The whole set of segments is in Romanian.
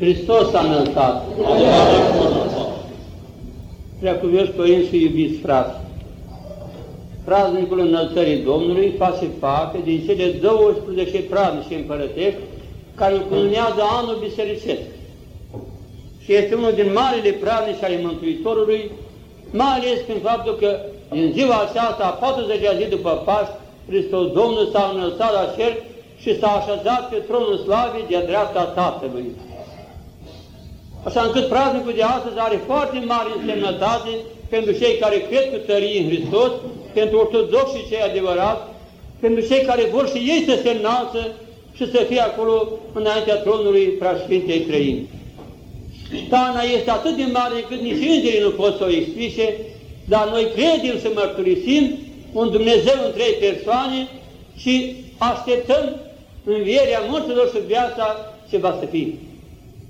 Hristos a înălțat. Preacuvioși părinți și iubiți frați, praznicul înălțării Domnului face parte din cele 12 praznice împărătești care îl cununează anul bisericesc. Și este unul din marile praznici ale Mântuitorului, mai ales prin faptul că din ziua aceasta, a 40-a zi după Paști, Hristos Domnul s-a înălțat la cer și s-a așezat pe tronul slavii de-a dreapta Tatălui. Așa încât praznicul de astăzi are foarte mare însemnătate pentru cei care cred cu tărie în Hristos, pentru ortodoxi și cei adevărați, pentru cei care vor și ei să se înalță și să fie acolo înaintea tronului preasfintei trăini. Tana este atât de mare încât nici îngerii nu pot să o explice, dar noi credem să mărturisim un Dumnezeu în trei persoane și așteptăm învierea morților și viața ce va să fie.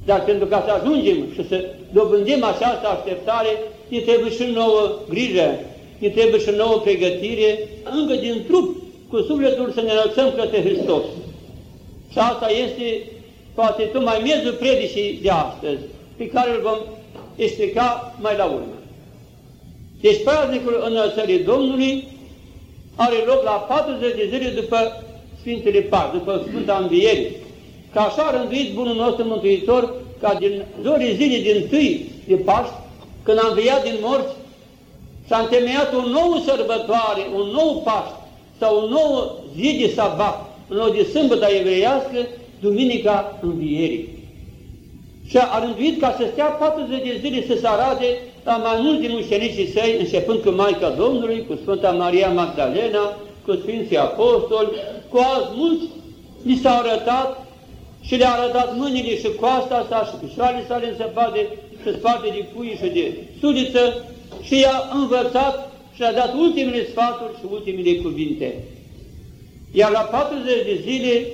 Dar pentru ca să ajungem și să dobândim această așteptare, ne trebuie și nouă grijă, ne trebuie și nouă pregătire, încă din trup, cu sufletul să ne înălțăm către Hristos. Și asta este poate tocmai miezul predicii de astăzi, pe care îl vom explica mai la urmă. Deci praznicul înălțării Domnului are loc la 40 de zile după Sfintele Paști, după Sfânta Învierii. Ca așa a rânduit Bunul nostru Mântuitor, ca din zorii zilei din tâi de Paști, când a înviat din morți, s-a întemeiat o nouă sărbătoare, un nou Paști, sau o nouă zi de sabat, o nouă de sâmbătă evreiască, Duminica Învierii. Și a rânduit ca să stea 40 de zile să se arate la mai mulți din ucenicii săi, începând cu Maica Domnului, cu Sfânta Maria Magdalena, cu Sfinții Apostoli, cu alți mulți, li s-a arătat și le-a arătat mâinile și coasta sa și picioarele sale în săpade și spate de pui și de sudiță și i-a învățat și a dat ultimele sfaturi și ultimele cuvinte. Iar la 40 de zile,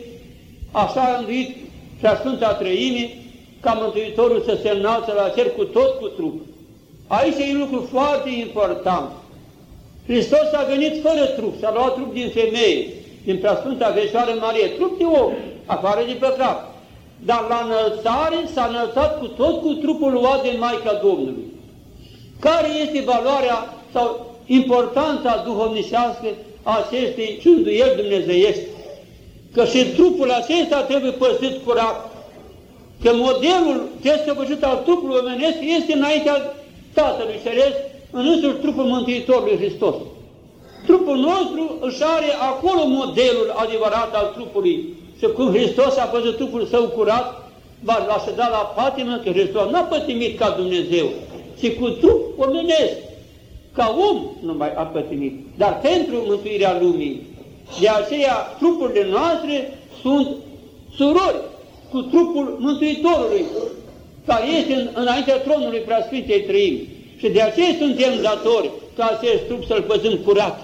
așa a înduit și a Sfânta Trăimii, ca Mântuitorul să se înalță la cer cu tot cu trup. Aici e un lucru foarte important. Hristos a venit fără trup, s-a luat trup din femeie, din preasfânta Fecioară Marie, trup de om, afară de păcat. Dar la înălțare s-a înălțat cu tot cu trupul luat de Maica Domnului. Care este valoarea sau importanța duhovnicească a acestei cânduieli dumnezeiești? Că și trupul acesta trebuie păstrit curat. Că modelul desăvârșit al trupului omenesc este înaintea Tatălui Ceresc în însuși trupul Mântuitorului Hristos. Trupul nostru își are acolo modelul adevărat al trupului. Și cum Hristos a văzut trupul său curat, va așeza la patimă că Hristos n-a pătimit ca Dumnezeu, ci cu trup omenesc. Ca om nu mai a pătimit, dar pentru mântuirea lumii. De aceea, trupurile noastre sunt surori cu trupul Mântuitorului, care este în, înaintea tronului Preasfintei Trăimi. Și de aceea suntem datori ca acest trup să-l păzăm curat.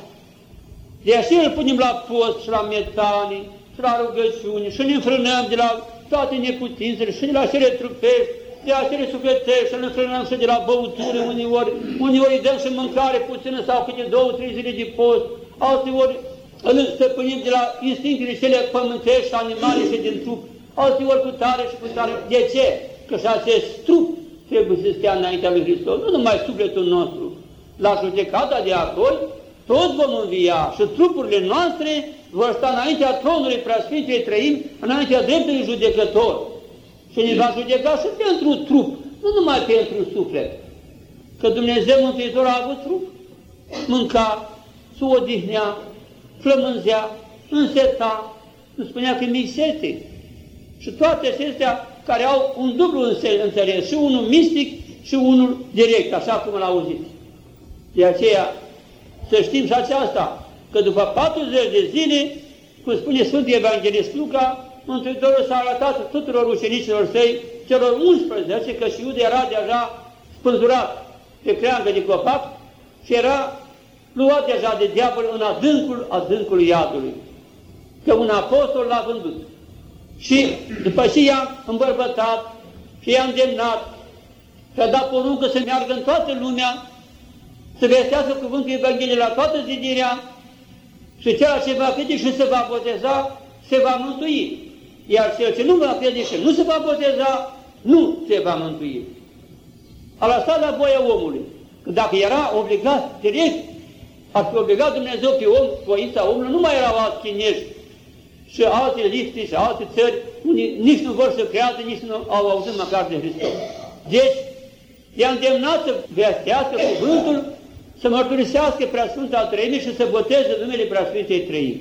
De aceea îl punem la post și la metani și la rugăciuni și ne înfrânăm de la toate neputințele și de la cele trupești, de la cele sufletești și ne înfrânăm și de la băutură uneori, uneori îi dăm și mâncare puțină sau câte două, trei zile de post, alteori îl stăpânim de la instinctele cele pământești și animale și din trup, alteori cu tare și cu tare. De ce? Că și acest trup trebuie să stea înaintea lui Hristos, nu numai sufletul nostru. La judecata de apoi, toți vom învia și trupurile noastre vor sta înaintea tronului preasfintei trăim, înaintea dreptului judecător. Și ne va judeca și pentru trup, nu numai pentru suflet. Că Dumnezeu Mântuitor a avut trup, mânca, se odihnea, flămânzea, înseta, nu spunea că mi sete. Și toate acestea care au un dublu înțeles, și unul mistic și unul direct, așa cum l auzit. De aceea, să știm și aceasta, că după 40 de zile, cum spune Sfântul Evanghelist Luca, Mântuitorul s-a arătat tuturor ucenicilor săi, celor 11, că și Iude era deja spânzurat pe creangă de copac și era luat deja de diavol în adâncul adâncul iadului. Că un apostol l-a vândut. Și după ce i-a îmbărbătat și i-a îndemnat și a dat poruncă să meargă în toată lumea, să vestească cuvântul Evangheliei la toată zidirea și ceea ce va crede și se va boteza, se va mântui. Iar cel ce nu va crede și nu se va boteza, nu se va mântui. A lăsat la voia omului. Că dacă era obligat direct, ar fi obligat Dumnezeu pe om, voința omului, nu mai erau alți chinezi și alte liste și alte țări, unii nici nu vor să creadă, nici nu au auzit măcar de Hristos. Deci, i-a îndemnat să vestească cuvântul, să mărturisească Preasfânta Trăime și să boteze numele Preasfântei Trăimi.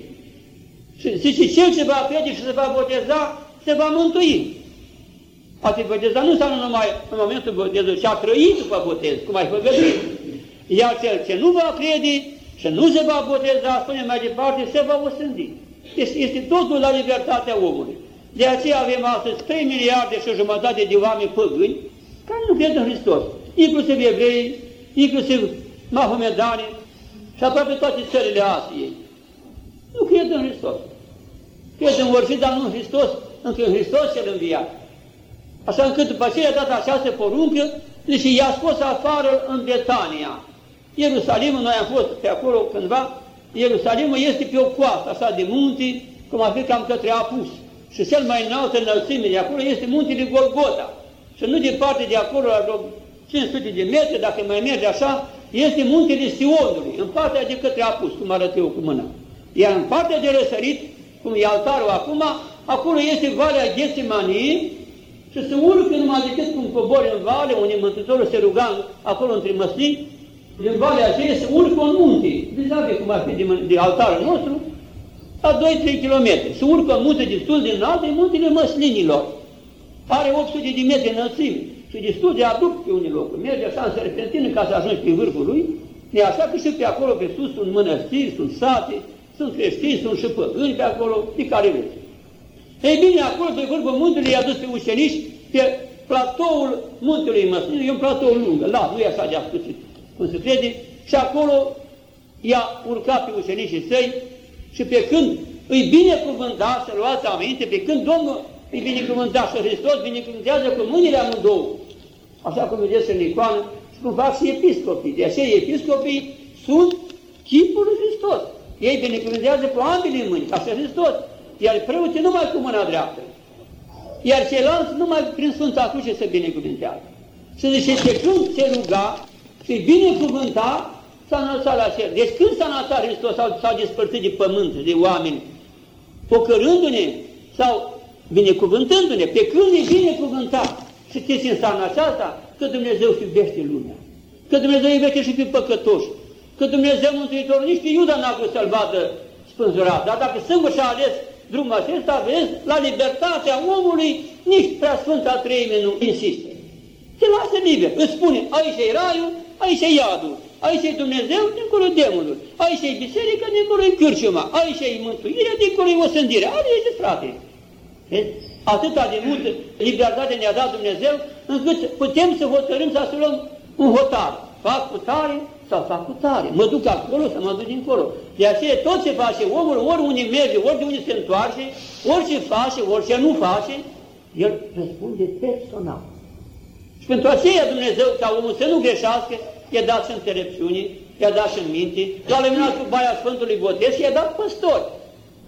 Și zice, cel ce va crede și se va boteza, se va mântui. A fi botezat nu înseamnă numai în momentul botezului, ci a trăit după botez, cum ai făgăduit. Iar cel ce nu va crede și nu se va boteza, spune mai departe, se va osândi. Este, este totul la libertatea omului. De aceea avem astăzi 3 miliarde și jumătate de oameni păgâni care nu cred în Hristos, inclusiv evrei, inclusiv mahomedani și aproape toate țările Asiei. Nu cred în Hristos. Cred în orice, dar nu în Hristos, încă în Hristos cel înviat. Așa încât după aceea a dat această poruncă, deci i-a scos afară în Betania. Ierusalimul, noi am fost pe acolo cândva, Ierusalimul este pe o coastă, așa de munte, cum ar fi cam către Apus. Și cel mai înalt înălțime de acolo este muntele Golgota. Și nu departe de acolo, la 500 de metri, dacă mai merge așa, este muntele Sionului, în partea de către Apus, cum arăt eu cu mâna. Iar în partea de răsărit, cum e altarul acum, acolo este Valea Ghețimanii și se urcă numai decât cum cobori în vale, unde Mântuitorul se ruga acolo între măslini, din valea aceea se urcă un munte, vis-a-vis cum ar fi de, de altarul nostru, la 2-3 km. Se urcă un munte destul de înalt, e muntele măslinilor. Are 800 de metri înălțime și destul de adupt pe unii locuri. Merge așa în serpentină ca să ajungi pe vârful lui, e așa că și pe acolo, pe sus, sunt mănăstiri, sunt sate, sunt creștini, sunt și păgâni pe acolo, pe care vreți. Ei bine, acolo pe vârful muntelui i-a dus pe ucenici pe platoul muntelui Măslină, e un platou lung, la, nu e așa de ascuțit cum se crede, și acolo i-a urcat pe ucenicii săi și pe când îi binecuvânta, să luați aminte, pe când Domnul îi binecuvânta și Hristos binecuvântează cu mâinile amândouă, așa cum vedeți în icoană și cum fac și episcopii. De aceea episcopii sunt chipul lui Hristos. Ei binecuvântează cu ambele mâini, ca și Hristos. Iar preoții numai cu mâna dreaptă. Iar ceilalți numai prin Sfânta Cruce se binecuvântează. Și zice, ce când se ruga, și binecuvânta, s-a înălțat la cer. Deci când s-a înălțat Hristos, s-a despărțit de pământ, de oameni, pocărându-ne sau binecuvântându-ne, pe când ne binecuvânta. Și ce înseamnă aceasta? Că Dumnezeu iubește lumea, că Dumnezeu iubește și pe păcătoși, că Dumnezeu Mântuitorul nici pe Iuda n-a vrut să-l vadă spânzurat, dar dacă singur și-a ales drumul acesta, vezi, la libertatea omului, nici prea Sfânta Treime nu insistă. Se lasă liber, îți spune, aici e raiul, aici e iadul, aici e Dumnezeu, dincolo demonul, aici e biserica, dincolo e cârciuma, aici e mântuirea, dincolo e osândirea, alegeți frate. Atâta de mult libertate ne-a dat Dumnezeu, încât putem să hotărâm să luăm un hotar. Fac cu tare sau fac cu tare. Mă duc acolo să mă duc dincolo. De aceea tot ce face omul, ori unde merge, ori de unde se întoarce, orice face, orice nu face, el răspunde personal. Și pentru aceea Dumnezeu, ca omul să nu greșească, i-a dat și înțelepciune, i-a dat și în minte, l-a luminat cu baia Sfântului Botez și i-a dat păstori,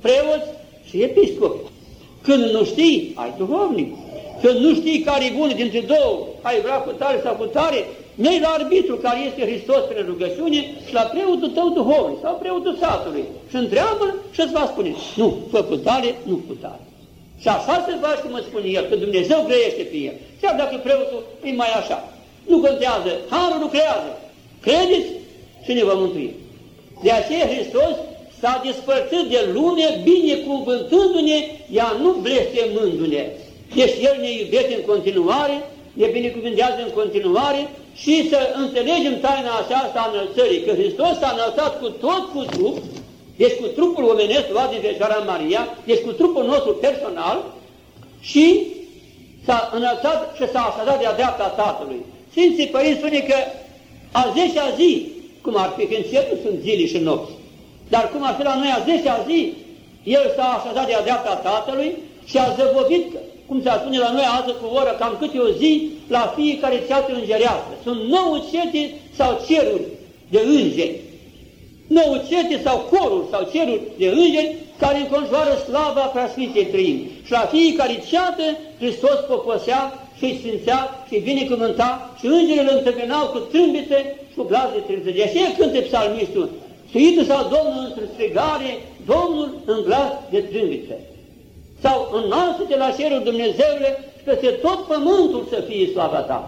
preoți și episcopi. Când nu știi, ai duhovnic. Când nu știi care e bun dintre două, ai vrea cu tare sau cu tare, mergi la arbitru care este Hristos prin rugăciune și la preotul tău duhovnic sau preotul satului și întreabă și îți va spune, nu, fă cu tare, nu cu tare. Și așa se face cum îți spune el, că Dumnezeu grăiește pe el. Chiar dacă preotul e mai așa. Nu contează, harul lucrează. Credeți și ne va mântui. De aceea Hristos s-a despărțit de lume binecuvântându-ne, ea nu blestemându-ne. Deci El ne iubește în continuare, ne binecuvântează în continuare și să înțelegem taina aceasta a înălțării, că Hristos s-a înălțat cu tot cu trup, deci cu trupul omenesc luat din Fecioara Maria, deci cu trupul nostru personal și s-a înălțat și s-a așezat de-a dreapta Tatălui. Sfinții Părinți spune că a zecea zi, cum ar fi, când nu sunt zile și nopți, dar cum ar fi la noi a zecea zi, El s-a așezat de-a dreapta Tatălui și a zăbovit, cum se spune la noi azi cu oră, cam câte o zi, la fiecare ceată îngerească. Sunt nouă cete sau ceruri de îngeri nouă cete sau coruri sau ceruri de îngeri care înconjoară slava preasfintei trăimi. Și la fiecare ceată Hristos poposea și și îi sfințea și îi binecuvânta și îngerii îl întâmpinau cu trâmbițe și cu glas de trâmbițe. De aceea cânte psalmistul, Suitul sau Domnul într strigare, Domnul în glas de trâmbițe. Sau înalță-te la cerul Dumnezeule și peste tot pământul să fie slava ta.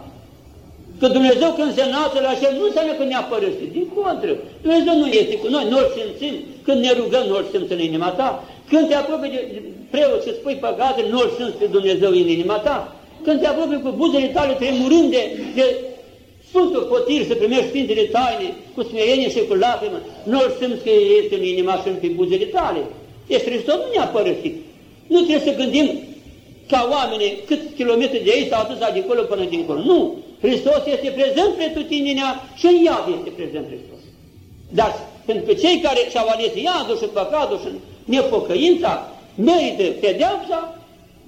Că Dumnezeu când se înalță la cer nu înseamnă că ne-a părăsit. Din contră, Dumnezeu nu este cu noi, noi simțim. Când ne rugăm, noi simți în inima ta. Când te apropii de preot și spui păcate, noi simți pe Dumnezeu în inima ta. Când te apropii cu buzele tale tremurând de, de Sfântul Potir să primești Sfintele Taine cu smerenie și cu lacrimă, nu-L simți că este în inima și în pe buzele tale. Deci Hristos nu ne-a părăsit. Nu trebuie să gândim ca oamenii cât kilometri de aici sau atâția de acolo până dincolo. Nu! Hristos este prezent tutinenea și în iad este prezent Hristos. Dar pentru cei care și-au ales iadul și păcatul și nepocăința, merită pedeapsa,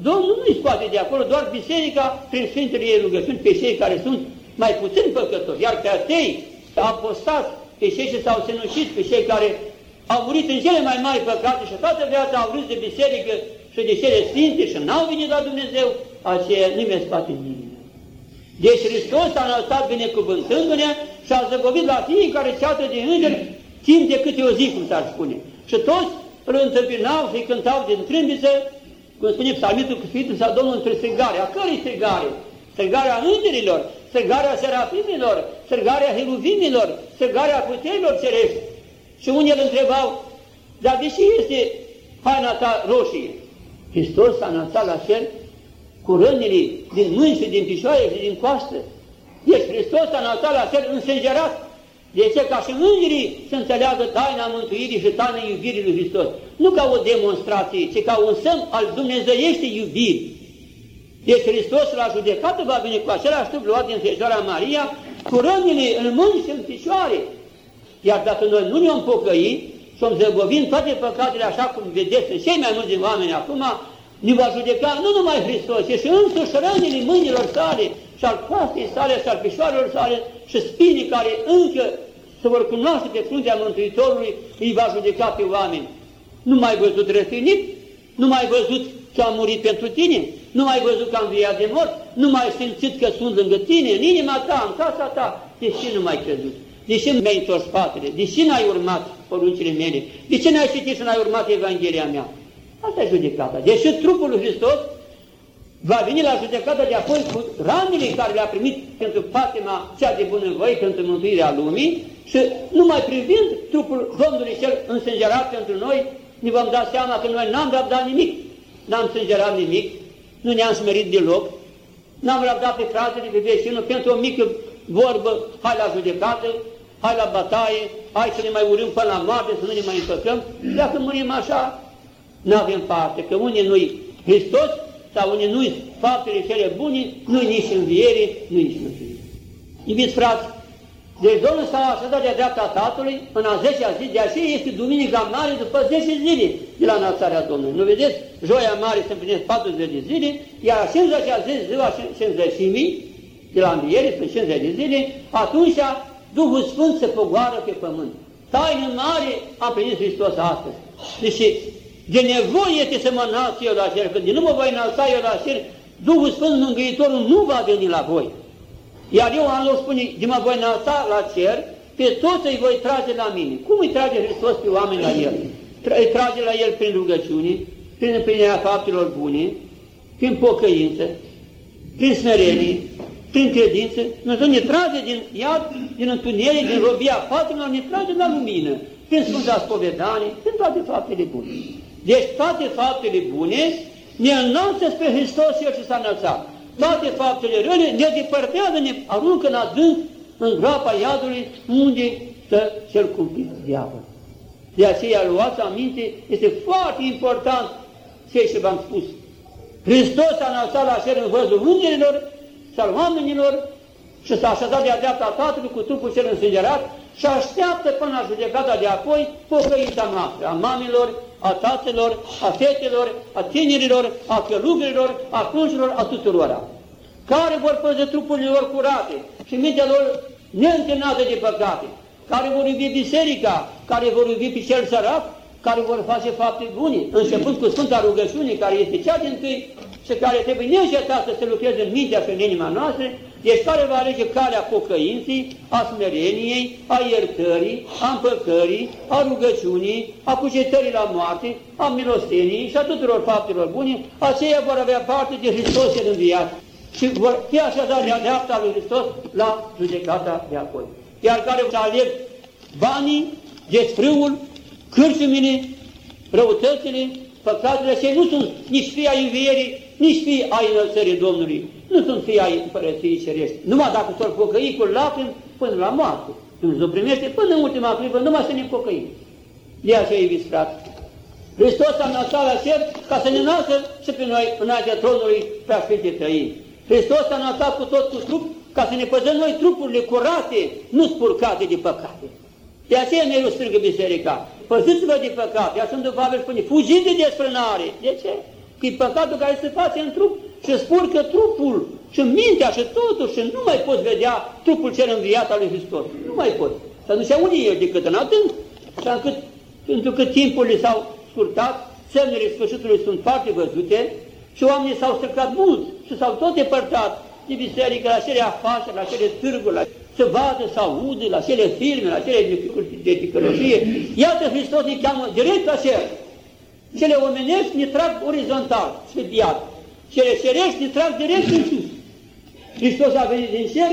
Domnul nu-i scoate de acolo, doar biserica prin Sfintele ei rugăciuni pe cei care sunt mai puțin păcători, iar pe atei, apostați, pe cei ce s-au sinucit, pe cei care au murit în cele mai mari păcate și toată viața au râs de biserică și de cele sfinte și n-au venit la Dumnezeu, aceea nu mi-e spate nimeni. Deci Hristos a înălțat binecuvântându-ne și a zăbovit la fiecare ceată de îngeri timp de câte o zi, cum s-ar spune. Și toți îl întâmpinau și îi cântau din trâmbiță, cum spune psalmitul cu Sfântul sau Domnul între strigare. A cărei strigare? Strigarea îngerilor, strigarea serafimilor, strigarea heruvimilor, strigarea puterilor cerești. Și unii îl întrebau, dar de ce este haina ta roșie? Hristos s-a înălțat la cer cu rănile din mâini și din picioare și din coastă. Deci Hristos s-a înălțat la cer însângerat. De ce? Ca și îngerii să înțeleagă taina mântuirii și taina iubirii lui Hristos. Nu ca o demonstrație, ci ca un semn al dumnezeiești iubiri. Deci Hristos la judecată va veni cu același trup luat din Fecioara Maria, cu rănile în mâini și în picioare. Iar dacă noi nu ne-am pocăit și am zăbovit toate păcatele așa cum vedeți cei mai mulți oameni acum, ne va judeca nu numai Hristos, ci și însuși rănile mâinilor sale și al coastei sale și al picioarelor sale și spinii care încă se vor cunoaște pe fruntea Mântuitorului, îi va judeca pe oameni. Nu mai văzut răstinit, nu mai văzut că a murit pentru tine, nu mai văzut că am înviat de mort, nu mai simțit că sunt lângă tine, în inima ta, în casa ta, de ce nu mai crezut? De ce mi-ai întors spatele? De ce n-ai urmat poruncile mele? De ce n-ai citit și n-ai urmat Evanghelia mea? Asta e judecata. Deși trupul lui Hristos va veni la judecata de apoi cu ranele care le-a primit pentru patima cea de bunăvoie, pentru mântuirea lumii și numai privind trupul Domnului cel însângerat pentru noi, ne vom da seama că noi n-am dat nimic, n-am sângerat nimic, nu ne-am smerit deloc, n-am răbdat pe fratele, pe vecinul, pentru o mică vorbă, hai la judecată, hai la bătaie, hai să ne mai urâm până la moarte, să nu ne mai împăcăm, dacă murim așa, nu avem parte, că unii nu-i Hristos, sau unii nu-i faptele cele bune, nu-i nici înviere, nu-i nici mântuire. Iubiți frați, deci Domnul s-a așezat de dreapta Tatălui în a 10-a zi, de aceea este Duminica Mare după 10 zile de la înălțarea Domnului. Nu vedeți? Joia Mare se împlinesc 40 de zile, iar 50-a zi, ziua 50 de la înviere, sunt 50 de zile, atunci Duhul Sfânt se pogoară pe pământ. Taină mare a primit Hristos astăzi. Deci de nevoie este să mă înalț eu la cer, că de nu mă voi înalța eu la cer, Duhul Sfânt Mângâitorul nu va veni la voi. Iar eu am spune, de mă voi înalța la cer, pe toți îi voi trage la mine. Cum îi trage Hristos pe oameni la El? Îi trage la El prin rugăciune, prin împlinirea faptelor bune, prin pocăință, prin smerenie, prin credință. Dumnezeu ne trage din iad, din întuneric, din robia patimilor, ne trage la lumină, prin Sfânta Spovedanie, prin toate faptele bune. Deci toate faptele bune ne înalță spre Hristos El ce s-a înălțat toate faptele rele ne depărtează, ne aruncă în adânc, în groapa iadului, unde stă cel cumplit diavol. De aceea luați aminte, este foarte important ce și v-am spus. Hristos a înălțat la cer în văzul îngerilor și al oamenilor și s-a așezat de-a dreapta Tatălui cu trupul cel însângerat și așteaptă până la judecata de apoi pocăința noastră, a mamilor, a tatelor, a fetelor, a tinerilor, a călugărilor, a cruncilor, a tuturora, care vor păze trupurile lor curate și mintea lor neîntâlnată de păcate, care vor iubi biserica, care vor iubi pe cel sărac, care vor face fapte bune, începând cu Sfânta Rugăciune, care este cea din tâi, și care trebuie neîncetat să se lucreze în mintea și în inima noastră, deci care va alege calea pocăinței, a smereniei, a iertării, a împăcării, a rugăciunii, a cugetării la moarte, a milostenii și a tuturor faptelor bune, aceia vor avea parte de Hristos în viață și vor fi așadar de dreapta lui Hristos la judecata de apoi. Iar care va aleg banii, desfrâul, cârciumile, răutățile, păcatele, și nu sunt nici fii ai învierii, nici fii ai înălțării Domnului, nu sunt fii ai împărăției cerești. Numai dacă s-or pocăi cu lacrimi până la moarte. Dumnezeu primește până în ultima clipă, numai să ne pocăim. De aceea, iubiți frate, Hristos a înălțat la cer ca să ne înalță și pe noi înaintea tronului prea Sfinte Trăini. Hristos a înălțat cu tot cu trup ca să ne păzăm noi trupurile curate, nu spurcate de păcate. De aceea ne strigă biserica. Păziți-vă de păcat. Iar Sfântul Pavel spune, fugiți de desfrânare. De ce? Că e păcatul care se face în trup și spurcă trupul și mintea și totul și nu mai poți vedea trupul cel înviat al lui Hristos. Nu mai poți. Să nu se unii el decât în adânc. Și încât, pentru că timpurile s-au scurtat, semnele sfârșitului sunt foarte văzute și oamenii s-au stricat mult și s-au tot depărtat de biserică, la cele afaceri, la cele târguri, la să vadă, să audă, la cele filme, la cele de ticălăgie. Iată, Hristos ne cheamă direct la cer. Cele omenești ne trag orizontal, sfârtiat. Cele cerești ne trag direct în sus. Hristos a venit din cer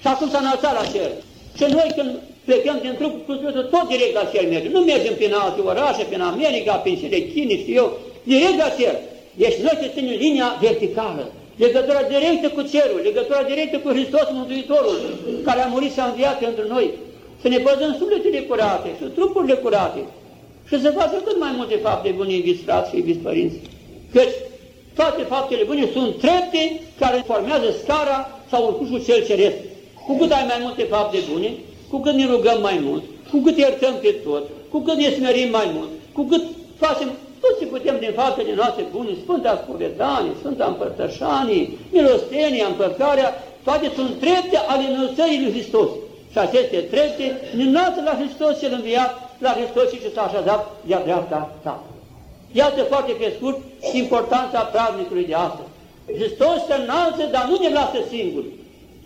și acum s-a înălțat la cer. Și noi când plecăm din trup, tot direct la cer mergem. Nu mergem prin alte orașe, prin America, prin cele Chini, știu eu, direct la cer. Deci noi să ținem linia verticală legătura directă cu cerul, legătura directă cu Hristos Mântuitorul, care a murit și a înviat pentru noi, să ne păzăm sufletele curate și trupurile curate și să facă cât mai multe fapte bune, iubiți frați și iubiți părinți. Căci toate faptele bune sunt trepte care formează scara sau urcușul cel ceresc. Cu cât ai mai multe fapte bune, cu cât ne rugăm mai mult, cu cât iertăm pe tot, cu cât ne smerim mai mult, cu cât facem tot ce putem din faptele noastre bune, Sfânta Spovedanie, Sfânta Împărtășanie, Milostenia, Împărcarea, toate sunt trepte ale înălțării lui Hristos. Și aceste trepte ne înalță la Hristos cel înviat, la Hristos și ce s-a așezat de-a dreapta Tatălui. Iată foarte pe scurt importanța praznicului de astăzi. Hristos se înalță, dar nu ne lasă singuri.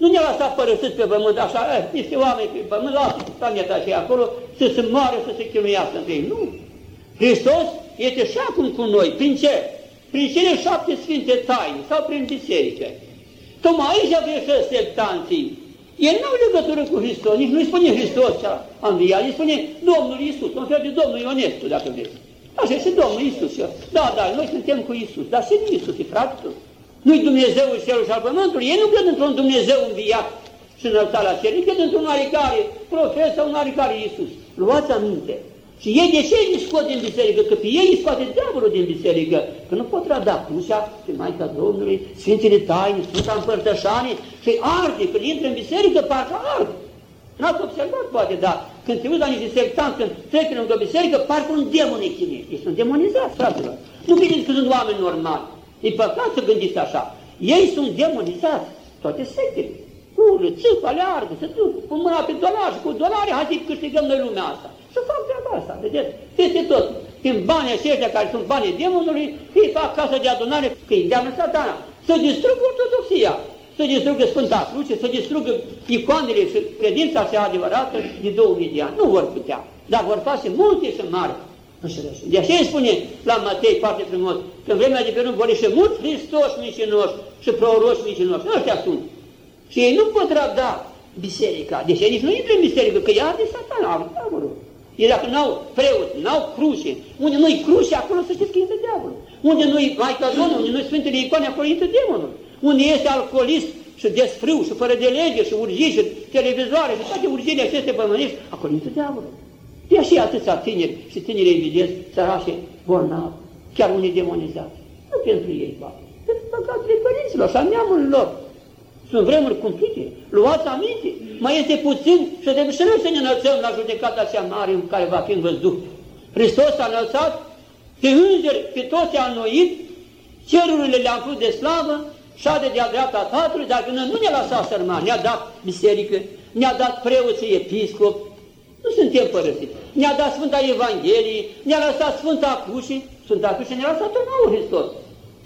Nu ne lasă părăsiți pe pământ, așa, eh, niște oameni pe pământ, lasă planeta și acolo, să se moare, să se chinuiască între ei. Nu! Hristos este și acum cu noi. Prin ce? Prin cele șapte sfinte taine sau prin biserică. Tocmai aici greșesc sectanții. El nu au legătură cu Hristos, nici nu-i spune Hristos ce a înviat, îi spune Domnul Iisus, un fel de Domnul Ionescu, dacă vreți. Așa este Domnul Iisus. Da, da, noi suntem cu Iisus, dar ce nu Iisus, e frate Nu-i Dumnezeu cerul și al pământului, ei nu cred într-un Dumnezeu înviat și înălțat la cer, ei cred într-un oarecare profet sau un oarecare Iisus. Luați aminte, și ei de ce îi scot din biserică? Că pe ei îi scoate diavolul din biserică. Că nu pot trada crucea pe Maica Domnului, Sfintele Taine, Sfânta Împărtășanie și arde. Când intră în biserică, parcă arde. N-ați observat, poate, dar când te uiți la niște sectanți, când trec în o biserică, parcă un demon îi chine. Ei sunt demonizați, fraților. Nu gândiți că sunt oameni normali. E păcat să gândiți așa. Ei sunt demonizați, toate sectele. Ură, țâpă, aleargă, se duc cu mâna pe dolari și cu dolari, hai să câștigăm noi lumea asta. Să fac treaba asta, vedeți? Peste tot. Prin banii aceștia care sunt banii demonului, ei fac casă de adunare, că îi îndeamnă satana. Să distrugă ortodoxia, să distrugă Sfânta Cruce, să distrugă icoanele și credința cea adevărată de 2000 de ani. Nu vor putea, dar vor face multe și mari. De aceea spune la Matei foarte frumos, că în vremea de pe urmă vor ieși mulți Hristoși mincinoși și proroși mincinoși. Ăștia sunt. Și ei nu pot răbda biserica. Deci ei nici nu intră în biserică, că ea de satana, diavolul. Ei dacă n-au preot, n-au cruce, unde nu-i cruce, acolo să știți că intră diavolul. Unde nu-i Maica Domnului, unde nu-i Sfântele Icoane, acolo intră demonul. Unde este alcoolist și desfrâu și fără de lege și urgii și televizoare și toate urgiile aceste pămânești, acolo intră diavolul. De și atâția tineri și tineri evidenți, sărașe, bolnavi, chiar unii demonizați. Nu pentru ei, poate, pentru păcatele părinților și a neamului lor. Sunt vremuri cumplite. Luați aminte. Mai este puțin și trebuie să nu să ne înălțăm la judecata cea mare în care va fi văzut. Hristos a înălțat pe îngeri, pe toți a înnoit, cerurile le-a umplut de slavă, șade de-a dreapta Tatălui, dar când nu ne-a lăsat sărman, ne-a dat biserică, ne-a dat preoții episcop, nu suntem părăsiți. Ne-a dat Sfânta Evanghelie, ne-a lăsat Sfânta Cruce, Sfânta Cruce ne-a lăsat un nou Hristos.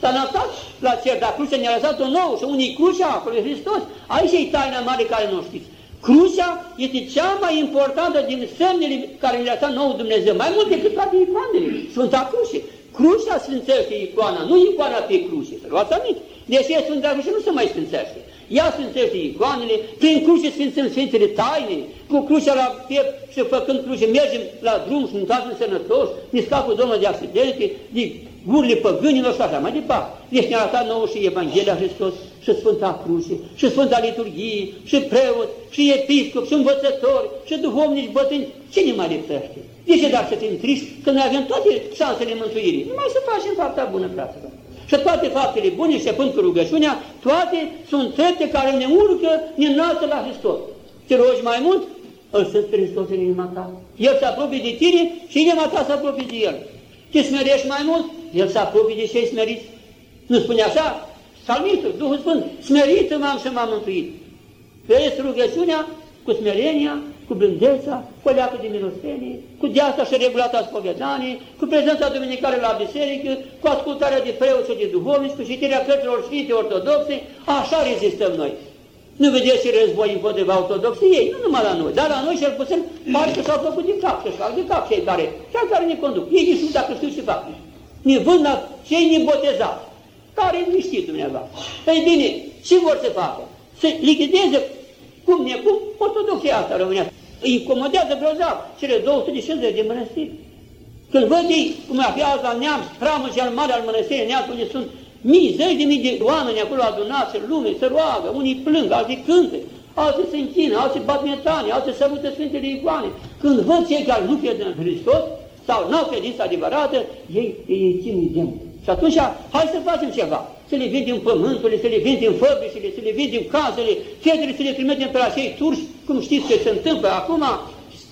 S-a înălțat la cer, dar crucea ne-a lăsat-o nouă și unii crucea, acolo e Hristos. Aici e taina mare care nu știți. Crucea este cea mai importantă din semnele care ne-a lăsat nouă Dumnezeu, mai mult decât toate icoanele. Sfânta Cruce. Crucea sfințește icoana, nu icoana pe cruce. Să luați aminte. Deși e Sfânta Cruce nu se mai sfințește. Ea sfințește icoanele, prin cruce sfințăm Sfintele Taine, cu crucea la piept și făcând cruce mergem la drum și întoarcem sănătoși, ne scapă Domnul de accidente, de gurile păgânilor și așa mai departe. Deci ne-a arătat nouă și Evanghelia Hristos, și Sfânta Cruce, și Sfânta Liturghie, și preot, și episcop, și învățători, și duhovnici bătrâni. Cine mai lipsește? De ce dar să fim triști când noi avem toate șansele mântuirii? Numai să facem fapta bună, fraților. Și toate faptele bune, începând cu rugăciunea, toate sunt trepte care ne urcă, ne înalță la Hristos. Te rogi mai mult? Îl să Hristos în inima ta. El se apropie de tine și inima ta se apropie de El. Te smerești mai mult? El se apropie de cei smeriți. Nu spune așa? Salmistul, Duhul Sfânt, smerită m-am și m-am mântuit. Vezi rugăciunea cu smerenia, cu blândeța, cu leacă de milostenie, cu deasa și regulata spovedanie, cu prezența duminicală la biserică, cu ascultarea de preoți și de duhovnici, cu citirea cărților sfinte ortodoxe, așa rezistăm noi. Nu vedeți și război împotriva ortodoxiei, nu numai la noi, dar la noi cel puțin că s-au făcut din cap, și fac din cap cei care, cei care ne conduc. Ei nici nu dacă știu ce fac. Ne vând la cei nebotezați, care nu știți dumneavoastră. Ei bine, ce vor să facă? Să lichideze cum necum ortodoxia asta românească îi incomodează grozav cele 250 de mănăstiri. Când văd ei cum afează la neam, hramul cel mare al mănăstirii neam, unde sunt mii, zeci de mii de oameni acolo adunați în lume, se roagă, unii plâng, alții cântă, alții se închină, alții bat metane, alții sărută Sfintele Icoane. Când văd cei care nu cred în Hristos, sau n-au credință adevărată, ei îi țin de Și atunci, hai să facem ceva să le vindem pământurile, să le vindem fabricile, să le vindem casele, fetele să le trimitem pe la cei turși, cum știți că se întâmplă acum,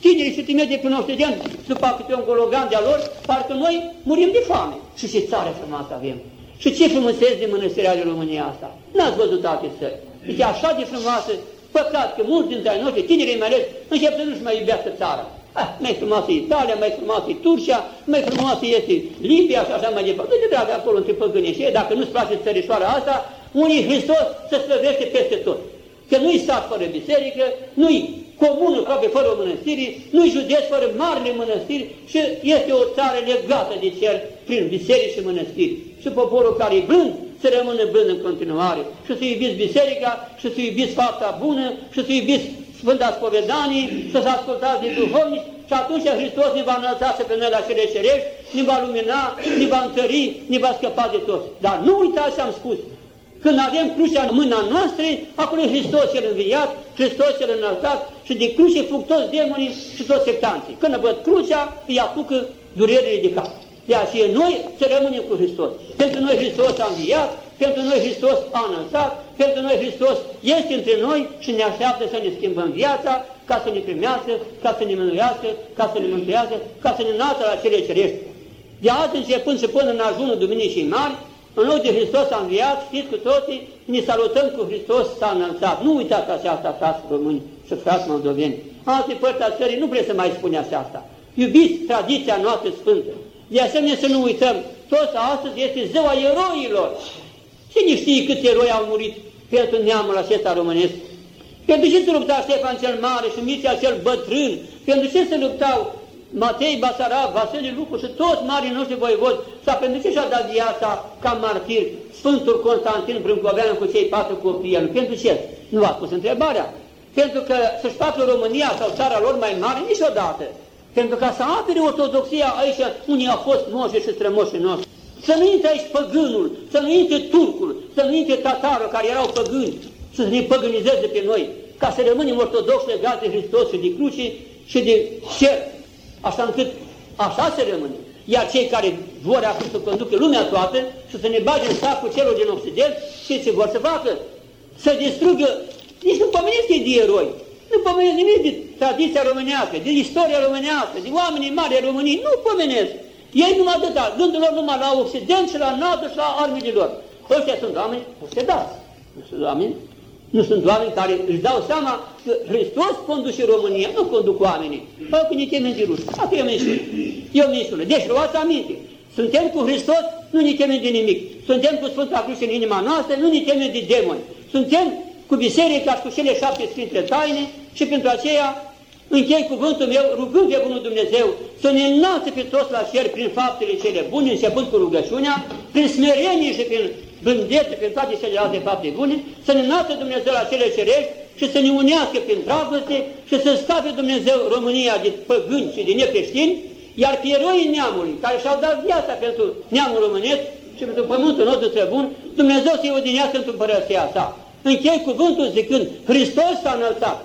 tinerii se trimite pe 100 de ani după câte un gologan de-a lor, parcă noi murim de foame. Și ce țară frumoasă avem! Și ce frumusețe de mănăstirea de România asta! N-ați văzut alte țări. Este așa de frumoasă, păcat că mulți dintre ai noștri, tinerii mai ales, încep să nu-și mai iubească țara. Ah, mai frumoasă e Italia, mai frumoasă e Turcia, mai frumoasă este Libia și așa mai departe. Du-te, dragă, acolo între păgâni și dacă nu-ți place țărișoara asta, unii Hristos se slăvește peste tot. Că nu-i sat fără biserică, nu-i comună aproape fără o mănăstire, nu-i județ fără marile mănăstiri și este o țară legată de cer prin biserici și mănăstiri. Și poporul care e blând, să rămână blând în continuare și să iubiți biserica și să iubiți fapta bună și să iubiți Sfânta Spovedanii, să se ascultați de duhovnici și atunci Hristos ne va înălța pe noi la cele cerești, ne va lumina, ne va întări, ne va scăpa de toți. Dar nu uitați ce am spus, când avem crucea în mâna noastră, acolo e Hristos cel înviat, Hristos cel înălțat și de cruce fug toți demonii și toți sectanții. Când văd crucea, îi apucă durerile de cap. De aceea noi să rămânem cu Hristos. Pentru noi Hristos a înviat, pentru noi Hristos a înălțat, pentru noi Hristos este între noi și ne așteaptă să ne schimbăm viața, ca să ne primească, ca să ne mânuiască, ca să ne mântuiască, ca să ne înalță la cele cerești. De azi începând și până în ajunul Duminicii Mari, în loc de Hristos a înviat, știți cu toții, ne salutăm cu Hristos s-a înălțat. Nu uitați aceasta, frați români și frați moldoveni. Alte părți a țării nu vreau să mai spune aceasta. Iubiți tradiția noastră sfântă. De asemenea să nu uităm, toți astăzi este ziua eroilor. Cine știe câți eroi au murit pentru neamul acesta românesc? Pentru ce se lupta Ștefan cel Mare și Mircea cel Bătrân? Pentru ce se luptau Matei Basarab, Vasile Lucu și toți marii noștri voivozi? Sau pentru ce și-a dat viața ca martir Sfântul Constantin Brâncoveanu cu cei patru copii? Pentru ce? Nu a pus întrebarea. Pentru că să-și facă România sau țara lor mai mare niciodată. Pentru ca să apere ortodoxia aici, unii au fost moșii și strămoșii noștri. Să nu intre aici păgânul, să nu intre turcul, să nu intre tatarul care erau păgâni, să ne păgânizeze pe noi, ca să rămânem ortodoxi legați de Hristos și de cruce și de cer, așa încât așa se rămâne. Iar cei care vor acum să conducă lumea toată și să ne bage în sacul celor din Occident, și ce vor să facă? Să distrugă, nici nu pomenesc de eroi, nu pomenesc nimic de tradiția românească, de istoria românească, de oamenii mari ai României, nu pomenesc. Ei numai atâta, gândul lor numai la Occident și la NATO și la armele lor. Ăștia sunt oameni obsedați. Nu sunt oameni, nu sunt oameni care își dau seama că Hristos conduce România, nu conduc oamenii. Fă cu niște mențiruși. Asta e o minciună. E o minciună. Deci luați aminte. Suntem cu Hristos nu ne temem de nimic. Suntem cu Sfânta Cruce în inima noastră, nu ne temem de demoni. Suntem cu biserica și cu cele șapte sfinte taine și pentru aceea închei cuvântul meu rugând pe Bunul Dumnezeu să ne înalțe pe toți la cer prin faptele cele bune, începând cu rugăciunea, prin smerenie și prin blândețe, prin toate celelalte fapte bune, să ne înalțe Dumnezeu la cele cerești și să ne unească prin dragoste și să scape Dumnezeu România de păgâni și de necreștini, iar pe eroii neamului care și-au dat viața pentru neamul românesc și pentru pământul nostru bun, Dumnezeu să-i odinească într-o părăsia sa. Închei cuvântul zicând, Hristos s-a înălțat!